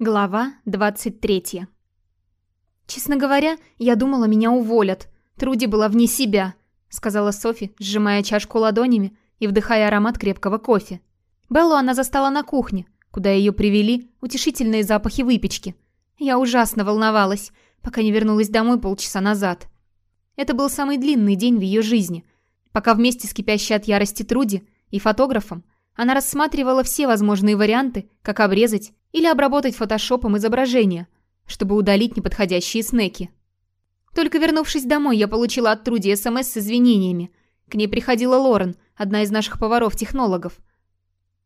Глава 23 «Честно говоря, я думала, меня уволят. Труди была вне себя», — сказала Софи, сжимая чашку ладонями и вдыхая аромат крепкого кофе. Беллу она застала на кухне, куда ее привели утешительные запахи выпечки. Я ужасно волновалась, пока не вернулась домой полчаса назад. Это был самый длинный день в ее жизни, пока вместе с кипящей от ярости Труди и фотографом она рассматривала все возможные варианты, как обрезать или обработать фотошопом изображение, чтобы удалить неподходящие снеки. Только вернувшись домой, я получила от Труди СМС с извинениями. К ней приходила Лорен, одна из наших поваров-технологов.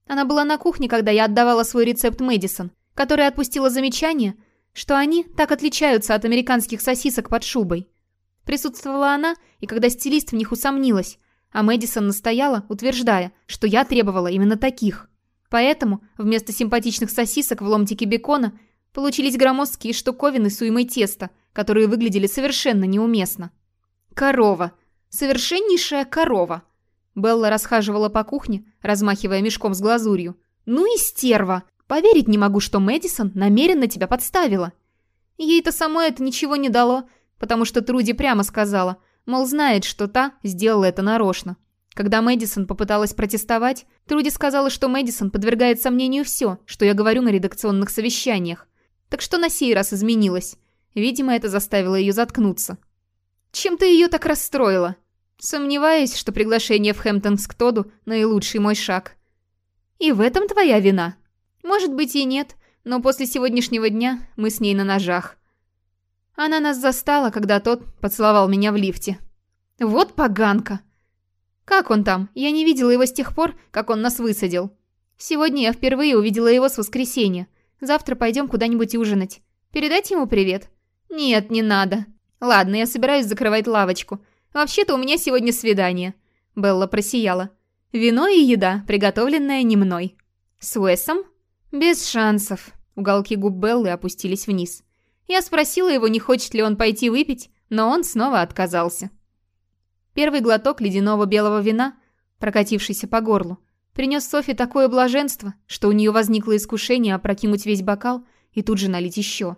Она была на кухне, когда я отдавала свой рецепт Мэдисон, которая отпустила замечание, что они так отличаются от американских сосисок под шубой. Присутствовала она, и когда стилист в них усомнилась, а Мэдисон настояла, утверждая, что я требовала именно таких. Поэтому вместо симпатичных сосисок в ломтике бекона получились громоздкие штуковины с уймой теста, которые выглядели совершенно неуместно. Корова. Совершеннейшая корова. Белла расхаживала по кухне, размахивая мешком с глазурью. «Ну и стерва! Поверить не могу, что Мэдисон намеренно тебя подставила!» Ей-то самой это ничего не дало, потому что Труди прямо сказала – Мол, знает, что та сделала это нарочно. Когда Мэдисон попыталась протестовать, Труди сказала, что Мэдисон подвергает сомнению все, что я говорю на редакционных совещаниях. Так что на сей раз изменилось. Видимо, это заставило ее заткнуться. «Чем ты ее так расстроила?» Сомневаюсь, что приглашение в Хэмптонс к Тоду – наилучший мой шаг. И в этом твоя вина. Может быть и нет, но после сегодняшнего дня мы с ней на ножах. Она нас застала, когда тот поцеловал меня в лифте. Вот поганка. Как он там? Я не видела его с тех пор, как он нас высадил. Сегодня я впервые увидела его с воскресенья. Завтра пойдем куда-нибудь ужинать. Передать ему привет? Нет, не надо. Ладно, я собираюсь закрывать лавочку. Вообще-то у меня сегодня свидание. Белла просияла. Вино и еда, приготовленная не мной. С Уэсом? Без шансов. Уголки губ Беллы опустились вниз. Я спросила его, не хочет ли он пойти выпить, но он снова отказался. Первый глоток ледяного белого вина, прокатившийся по горлу, принес Софи такое блаженство, что у нее возникло искушение опрокинуть весь бокал и тут же налить еще.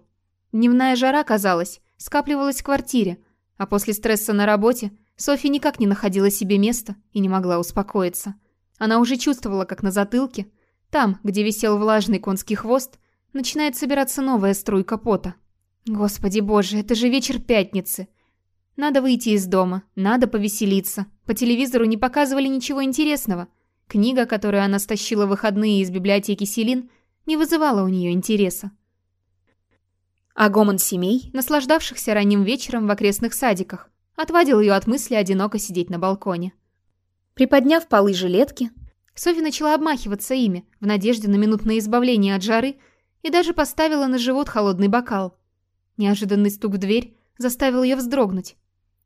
Дневная жара, казалось, скапливалась в квартире, а после стресса на работе Софи никак не находила себе места и не могла успокоиться. Она уже чувствовала, как на затылке, там, где висел влажный конский хвост, начинает собираться новая струйка пота. Господи боже, это же вечер пятницы. Надо выйти из дома, надо повеселиться. По телевизору не показывали ничего интересного. Книга, которую она стащила в выходные из библиотеки Селин, не вызывала у нее интереса. А гомон семей, наслаждавшихся ранним вечером в окрестных садиках, отвадил ее от мысли одиноко сидеть на балконе. Приподняв полы жилетки, Софи начала обмахиваться ими, в надежде на минутное избавление от жары, и даже поставила на живот холодный бокал – Неожиданный стук в дверь заставил ее вздрогнуть.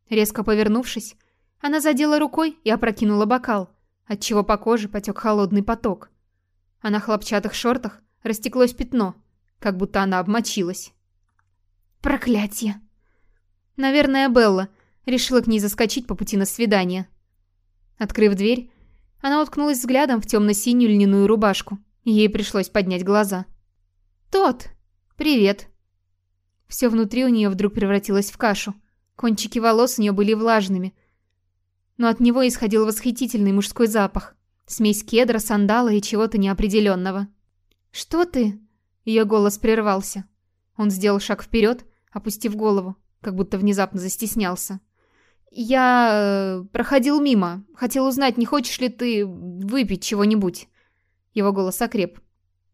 Резко повернувшись, она задела рукой и опрокинула бокал, отчего по коже потек холодный поток. А на хлопчатых шортах растеклось пятно, как будто она обмочилась. Проклятие! Наверное, Белла решила к ней заскочить по пути на свидание. Открыв дверь, она уткнулась взглядом в темно-синюю льняную рубашку. Ей пришлось поднять глаза. «Тот! Привет!» Все внутри у нее вдруг превратилось в кашу. Кончики волос у нее были влажными. Но от него исходил восхитительный мужской запах. Смесь кедра, сандала и чего-то неопределенного. «Что ты?» Ее голос прервался. Он сделал шаг вперед, опустив голову, как будто внезапно застеснялся. «Я... Э, проходил мимо. Хотел узнать, не хочешь ли ты выпить чего-нибудь?» Его голос окреп.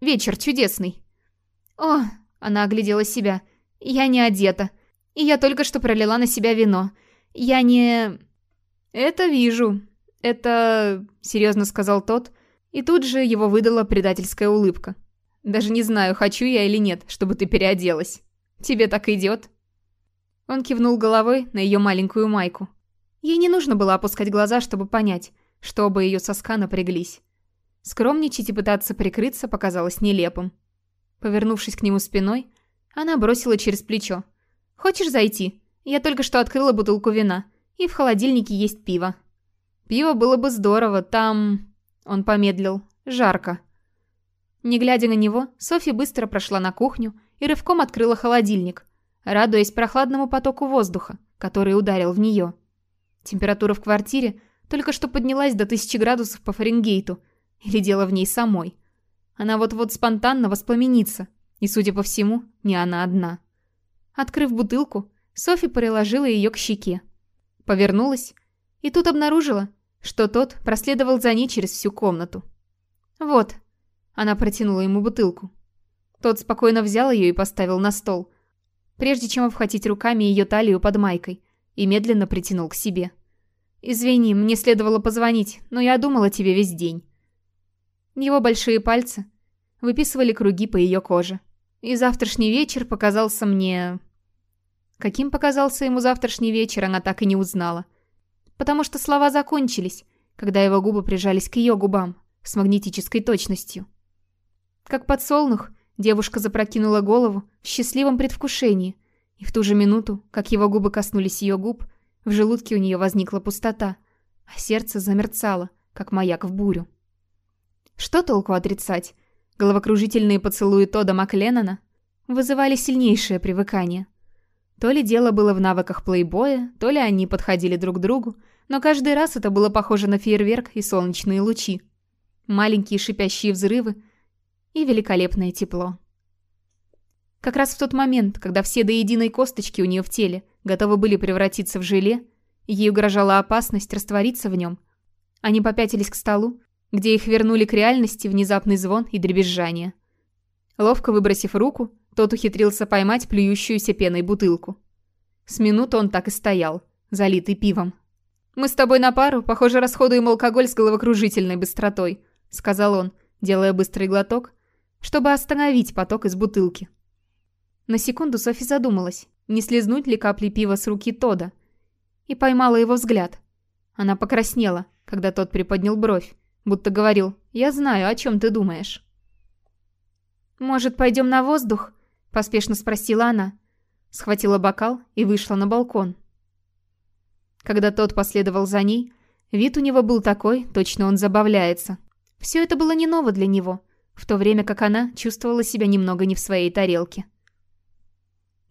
«Вечер чудесный». «О!» Она оглядела себя – я не одета. И я только что пролила на себя вино. Я не... Это вижу. Это... Серьезно сказал тот. И тут же его выдала предательская улыбка. Даже не знаю, хочу я или нет, чтобы ты переоделась. Тебе так идет. Он кивнул головой на ее маленькую майку. Ей не нужно было опускать глаза, чтобы понять, что оба ее соска напряглись. Скромничать и пытаться прикрыться показалось нелепым. Повернувшись к нему спиной, она бросила через плечо. «Хочешь зайти? Я только что открыла бутылку вина. И в холодильнике есть пиво». «Пиво было бы здорово, там...» Он помедлил. «Жарко». Не глядя на него, Софи быстро прошла на кухню и рывком открыла холодильник, радуясь прохладному потоку воздуха, который ударил в нее. Температура в квартире только что поднялась до тысячи градусов по Фаренгейту, или дело в ней самой. Она вот-вот спонтанно воспламенится, и, судя по всему, не она одна. Открыв бутылку, Софи приложила ее к щеке. Повернулась и тут обнаружила, что тот проследовал за ней через всю комнату. «Вот», — она протянула ему бутылку. Тот спокойно взял ее и поставил на стол, прежде чем обхватить руками ее талию под майкой, и медленно притянул к себе. «Извини, мне следовало позвонить, но я думала тебе весь день». Его большие пальцы выписывали круги по ее коже. И завтрашний вечер показался мне... Каким показался ему завтрашний вечер, она так и не узнала. Потому что слова закончились, когда его губы прижались к ее губам с магнетической точностью. Как подсолнух, девушка запрокинула голову в счастливом предвкушении, и в ту же минуту, как его губы коснулись ее губ, в желудке у нее возникла пустота, а сердце замерцало, как маяк в бурю. Что толку отрицать? Головокружительные поцелуи Тода Макленнона вызывали сильнейшее привыкание. То ли дело было в навыках плейбоя, то ли они подходили друг к другу, но каждый раз это было похоже на фейерверк и солнечные лучи. Маленькие шипящие взрывы и великолепное тепло. Как раз в тот момент, когда все до единой косточки у нее в теле готовы были превратиться в желе, ей угрожала опасность раствориться в нем. Они попятились к столу, где их вернули к реальности внезапный звон и дребезжание. Ловко выбросив руку, тот ухитрился поймать плюющуюся пеной бутылку. С минуты он так и стоял, залитый пивом. «Мы с тобой на пару, похоже, расходуем алкоголь с головокружительной быстротой», сказал он, делая быстрый глоток, чтобы остановить поток из бутылки. На секунду Софи задумалась, не слезнуть ли капли пива с руки Тода, и поймала его взгляд. Она покраснела, когда тот приподнял бровь, будто говорил «Я знаю, о чем ты думаешь». «Может, пойдем на воздух?» – поспешно спросила она. Схватила бокал и вышла на балкон. Когда тот последовал за ней, вид у него был такой, точно он забавляется. Все это было не ново для него, в то время как она чувствовала себя немного не в своей тарелке.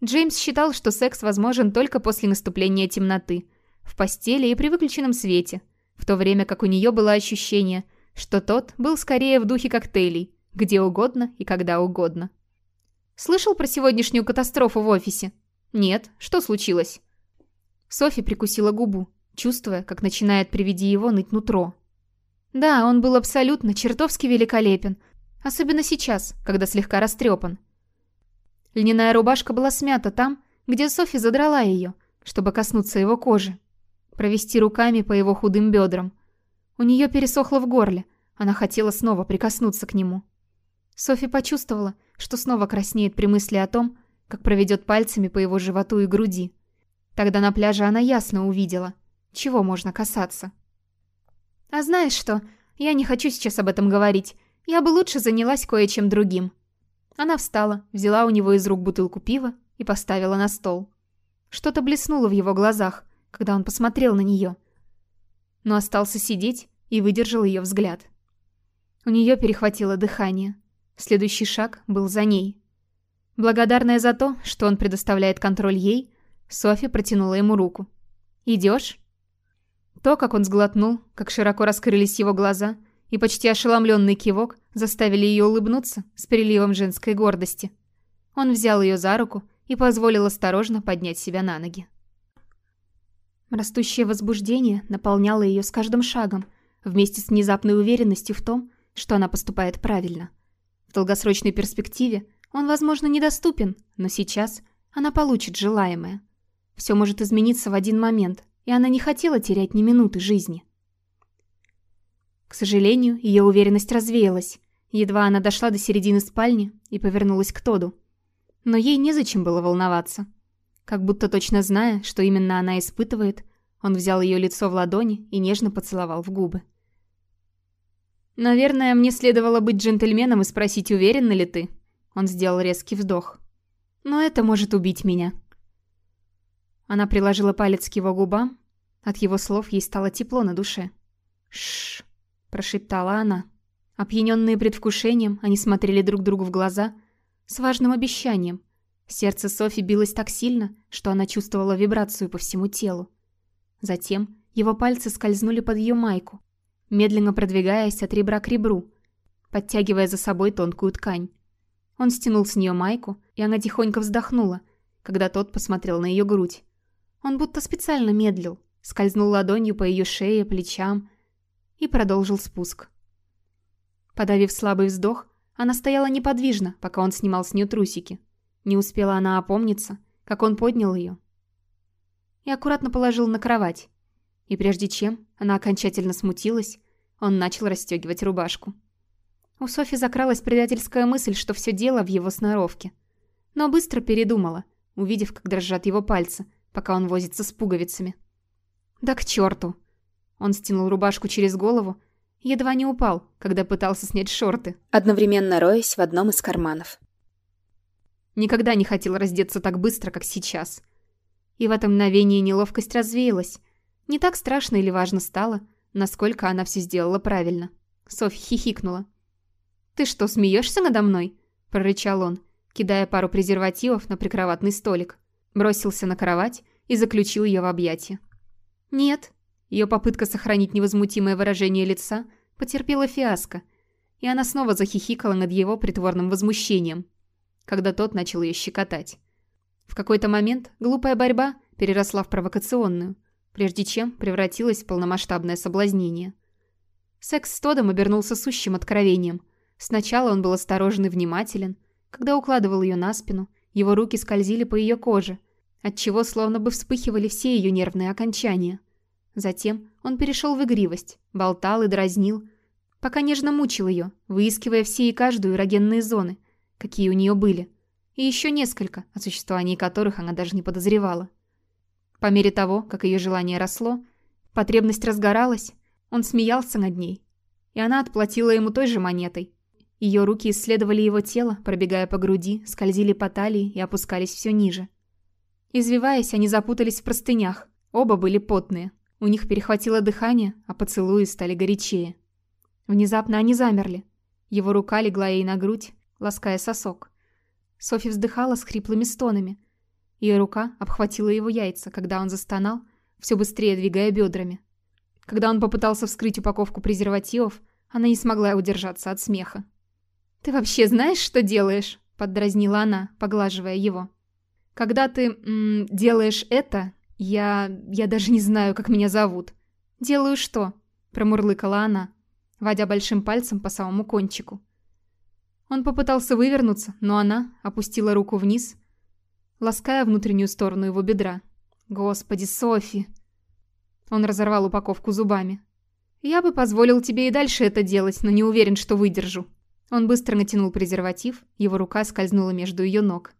Джеймс считал, что секс возможен только после наступления темноты, в постели и при выключенном свете – в то время как у нее было ощущение, что тот был скорее в духе коктейлей, где угодно и когда угодно. «Слышал про сегодняшнюю катастрофу в офисе?» «Нет. Что случилось?» Софи прикусила губу, чувствуя, как начинает при виде его ныть нутро. Да, он был абсолютно чертовски великолепен, особенно сейчас, когда слегка растрепан. Льняная рубашка была смята там, где Софи задрала ее, чтобы коснуться его кожи провести руками по его худым бедрам. У нее пересохло в горле, она хотела снова прикоснуться к нему. Софи почувствовала, что снова краснеет при мысли о том, как проведет пальцами по его животу и груди. Тогда на пляже она ясно увидела, чего можно касаться. «А знаешь что, я не хочу сейчас об этом говорить. Я бы лучше занялась кое-чем другим». Она встала, взяла у него из рук бутылку пива и поставила на стол. Что-то блеснуло в его глазах, когда он посмотрел на нее. Но остался сидеть и выдержал ее взгляд. У нее перехватило дыхание. Следующий шаг был за ней. Благодарная за то, что он предоставляет контроль ей, Софи протянула ему руку. «Идешь?» То, как он сглотнул, как широко раскрылись его глаза, и почти ошеломленный кивок заставили ее улыбнуться с приливом женской гордости. Он взял ее за руку и позволил осторожно поднять себя на ноги. Растущее возбуждение наполняло ее с каждым шагом, вместе с внезапной уверенностью в том, что она поступает правильно. В долгосрочной перспективе он, возможно, недоступен, но сейчас она получит желаемое. Все может измениться в один момент, и она не хотела терять ни минуты жизни. К сожалению, ее уверенность развеялась. Едва она дошла до середины спальни и повернулась к Тоду. Но ей незачем было волноваться. Как будто точно зная, что именно она испытывает, он взял ее лицо в ладони и нежно поцеловал в губы. «Наверное, мне следовало быть джентльменом и спросить, уверена ли ты?» Он сделал резкий вдох. «Но это может убить меня». Она приложила палец к его губам. От его слов ей стало тепло на душе. «Шш», — прошептала она. Опьяненные предвкушением, они смотрели друг другу в глаза с важным обещанием. Сердце Софи билось так сильно, что она чувствовала вибрацию по всему телу. Затем его пальцы скользнули под ее майку, медленно продвигаясь от ребра к ребру, подтягивая за собой тонкую ткань. Он стянул с нее майку, и она тихонько вздохнула, когда тот посмотрел на ее грудь. Он будто специально медлил, скользнул ладонью по ее шее, плечам и продолжил спуск. Подавив слабый вздох, она стояла неподвижно, пока он снимал с нее трусики. Не успела она опомниться, как он поднял ее и аккуратно положил на кровать. И прежде чем она окончательно смутилась, он начал расстегивать рубашку. У Софи закралась предательская мысль, что все дело в его сноровке. Но быстро передумала, увидев, как дрожат его пальцы, пока он возится с пуговицами. «Да к черту!» Он стянул рубашку через голову едва не упал, когда пытался снять шорты, одновременно роясь в одном из карманов. Никогда не хотел раздеться так быстро, как сейчас. И в это мгновение неловкость развеялась. Не так страшно или важно стало, насколько она все сделала правильно. Софья хихикнула. «Ты что, смеешься надо мной?» – прорычал он, кидая пару презервативов на прикроватный столик. Бросился на кровать и заключил ее в объятия. «Нет», ее попытка сохранить невозмутимое выражение лица потерпела фиаско, и она снова захихикала над его притворным возмущением, когда тот начал ее щекотать. В какой-то момент глупая борьба переросла в провокационную, прежде чем превратилась в полномасштабное соблазнение. Секс с Тодом обернулся сущим откровением. Сначала он был осторожен и внимателен. Когда укладывал ее на спину, его руки скользили по ее коже, отчего словно бы вспыхивали все ее нервные окончания. Затем он перешел в игривость, болтал и дразнил, пока нежно мучил ее, выискивая все и каждую эрогенные зоны, какие у нее были, и еще несколько, о существовании которых она даже не подозревала. По мере того, как ее желание росло, потребность разгоралась, он смеялся над ней, и она отплатила ему той же монетой. Ее руки исследовали его тело, пробегая по груди, скользили по талии и опускались все ниже. Извиваясь, они запутались в простынях, оба были потные, у них перехватило дыхание, а поцелуи стали горячее. Внезапно они замерли. Его рука легла ей на грудь, лаская сосок. Софи вздыхала с хриплыми стонами. Ее рука обхватила его яйца, когда он застонал, все быстрее двигая бедрами. Когда он попытался вскрыть упаковку презервативов, она не смогла удержаться от смеха. «Ты вообще знаешь, что делаешь?» – поддразнила она, поглаживая его. «Когда ты м, делаешь это, «Я... я даже не знаю, как меня зовут». «Делаю что?» – промурлыкала она, водя большим пальцем по самому кончику. Он попытался вывернуться, но она опустила руку вниз, лаская внутреннюю сторону его бедра. «Господи, Софи!» Он разорвал упаковку зубами. «Я бы позволил тебе и дальше это делать, но не уверен, что выдержу». Он быстро натянул презерватив, его рука скользнула между ее ног.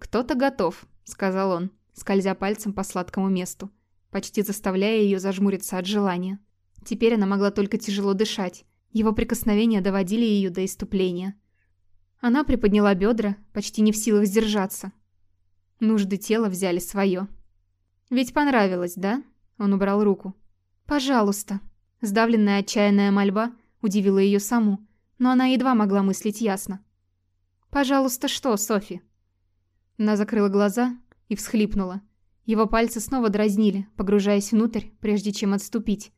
«Кто-то готов», — сказал он скользя пальцем по сладкому месту, почти заставляя ее зажмуриться от желания. Теперь она могла только тяжело дышать. Его прикосновения доводили ее до иступления. Она приподняла бедра, почти не в силах сдержаться. Нужды тела взяли свое. «Ведь понравилось, да?» Он убрал руку. «Пожалуйста». Сдавленная отчаянная мольба удивила ее саму, но она едва могла мыслить ясно. «Пожалуйста, что, Софи?» Она закрыла глаза и всхлипнула. Его пальцы снова дразнили, погружаясь внутрь, прежде чем отступить.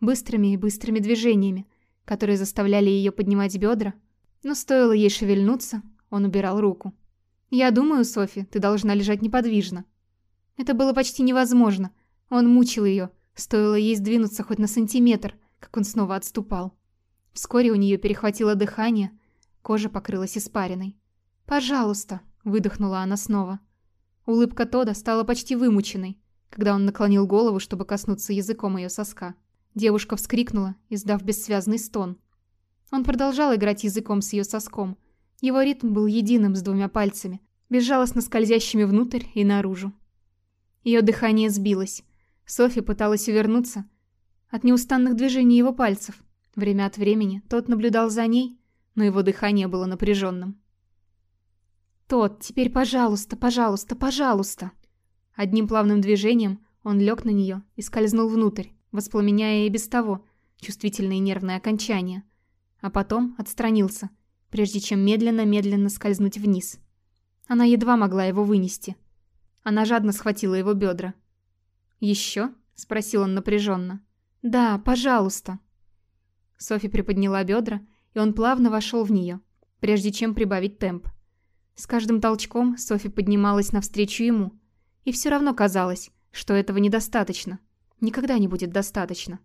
Быстрыми и быстрыми движениями, которые заставляли ее поднимать бедра. Но стоило ей шевельнуться, он убирал руку. «Я думаю, Софи, ты должна лежать неподвижно». Это было почти невозможно. Он мучил ее. Стоило ей сдвинуться хоть на сантиметр, как он снова отступал. Вскоре у нее перехватило дыхание, кожа покрылась испариной. «Пожалуйста», — выдохнула она снова. Улыбка Тода стала почти вымученной, когда он наклонил голову, чтобы коснуться языком ее соска. Девушка вскрикнула, издав бессвязный стон. Он продолжал играть языком с ее соском. Его ритм был единым с двумя пальцами, безжалостно скользящими внутрь и наружу. Ее дыхание сбилось. Софи пыталась увернуться от неустанных движений его пальцев. Время от времени тот наблюдал за ней, но его дыхание было напряженным. «Тот, теперь пожалуйста, пожалуйста, пожалуйста!» Одним плавным движением он лег на нее и скользнул внутрь, воспламеняя и без того чувствительные нервные окончания. А потом отстранился, прежде чем медленно-медленно скользнуть вниз. Она едва могла его вынести. Она жадно схватила его бедра. «Еще?» — спросил он напряженно. «Да, пожалуйста». Софи приподняла бедра, и он плавно вошел в нее, прежде чем прибавить темп. С каждым толчком Софи поднималась навстречу ему, и все равно казалось, что этого недостаточно. Никогда не будет достаточно.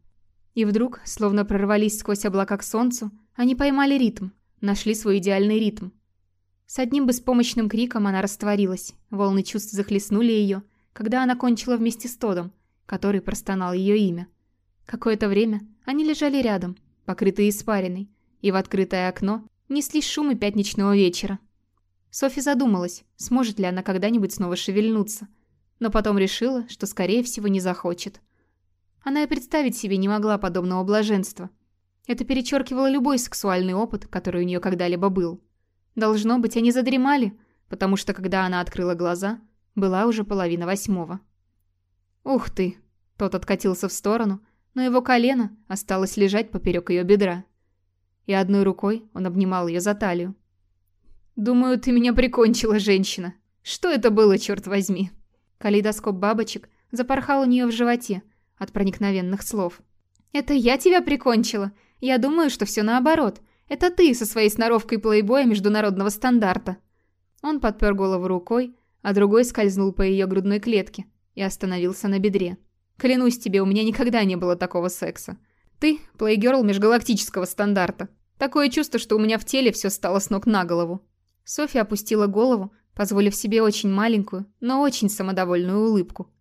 И вдруг, словно прорвались сквозь облака к солнцу, они поймали ритм, нашли свой идеальный ритм. С одним беспомощным криком она растворилась, волны чувств захлестнули ее, когда она кончила вместе с Тодом, который простонал ее имя. Какое-то время они лежали рядом, покрытые испариной, и в открытое окно неслись шумы пятничного вечера. Софи задумалась, сможет ли она когда-нибудь снова шевельнуться, но потом решила, что скорее всего не захочет. Она и представить себе не могла подобного блаженства. Это перечеркивало любой сексуальный опыт, который у нее когда-либо был. Должно быть, они задремали, потому что когда она открыла глаза, была уже половина восьмого. «Ух ты!» Тот откатился в сторону, но его колено осталось лежать поперек ее бедра. И одной рукой он обнимал ее за талию. «Думаю, ты меня прикончила, женщина. Что это было, черт возьми?» Калейдоскоп бабочек запорхал у нее в животе от проникновенных слов. «Это я тебя прикончила? Я думаю, что все наоборот. Это ты со своей сноровкой плейбоя международного стандарта». Он подпер голову рукой, а другой скользнул по ее грудной клетке и остановился на бедре. «Клянусь тебе, у меня никогда не было такого секса. Ты – плейгерл межгалактического стандарта. Такое чувство, что у меня в теле все стало с ног на голову». Софья опустила голову, позволив себе очень маленькую, но очень самодовольную улыбку.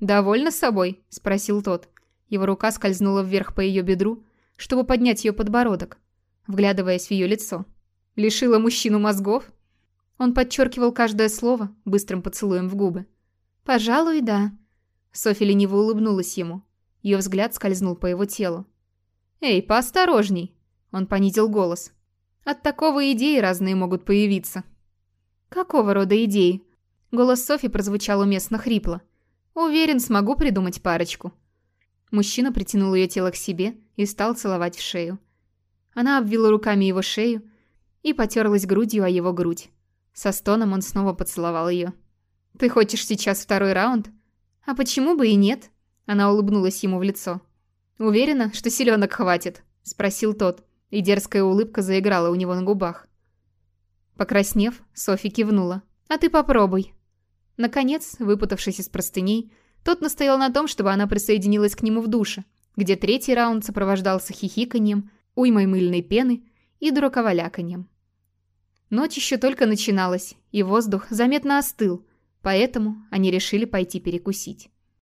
«Довольна собой?» – спросил тот. Его рука скользнула вверх по ее бедру, чтобы поднять ее подбородок, вглядываясь в ее лицо. «Лишила мужчину мозгов?» Он подчеркивал каждое слово быстрым поцелуем в губы. «Пожалуй, да». Софья лениво улыбнулась ему. Ее взгляд скользнул по его телу. «Эй, поосторожней!» Он понизил голос. От такого идеи разные могут появиться. Какого рода идеи? Голос Софи прозвучал уместно хрипло. Уверен, смогу придумать парочку. Мужчина притянул ее тело к себе и стал целовать в шею. Она обвила руками его шею и потерлась грудью о его грудь. Со стоном он снова поцеловал ее. «Ты хочешь сейчас второй раунд?» «А почему бы и нет?» Она улыбнулась ему в лицо. «Уверена, что селенок хватит?» – спросил тот и дерзкая улыбка заиграла у него на губах. Покраснев, Софи кивнула. «А ты попробуй». Наконец, выпутавшись из простыней, тот настоял на том, чтобы она присоединилась к нему в душе, где третий раунд сопровождался хихиканьем, уймой мыльной пены и дураковаляканьем. Ночь еще только начиналась, и воздух заметно остыл, поэтому они решили пойти перекусить.